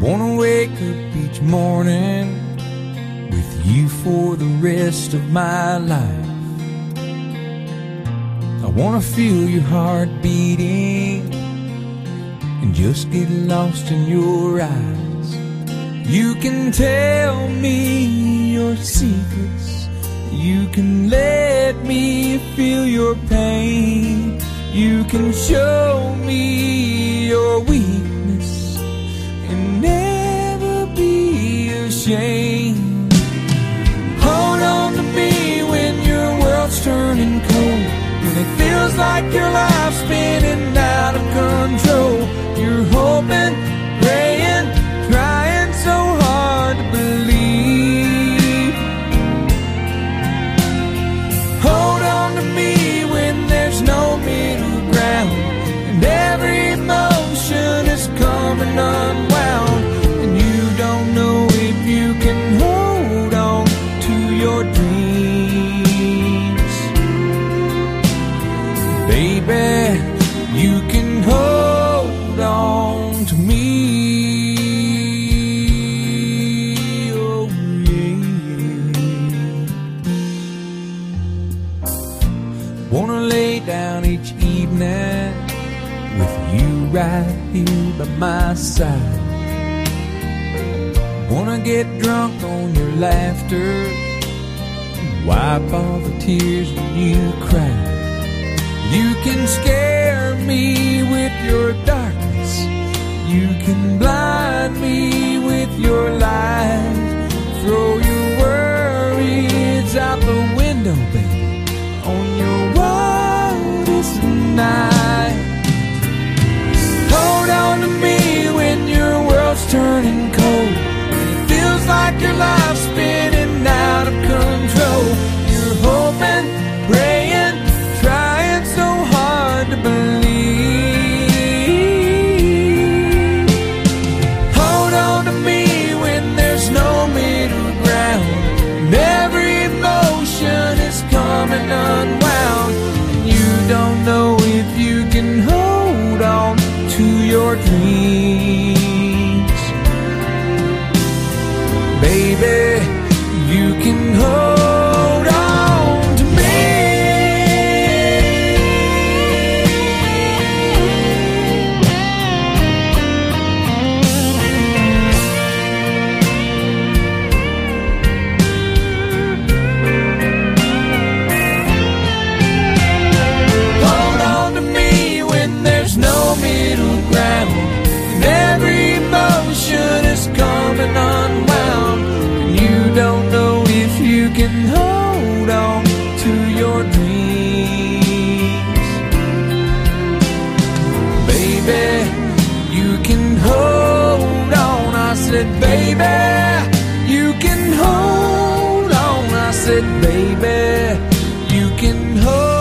wake up each morning with you for the rest of my life. I wanna feel your heart beating and just get lost in your eyes. You can tell me your secrets. You can let me feel your pain. You can show me your weakness like your Baby, you can hold on to me. Oh, yeah. Wanna lay down each evening with you right here by my side. Wanna get drunk on your laughter, wipe all the tears when you cry. Can scare me with your darkness. You can blind me with your light. Throw your worries out the window, baby, on your wildest night. Hold on to me when your world's turning cold. It feels like your life's your dreams. it, baby. You can hold.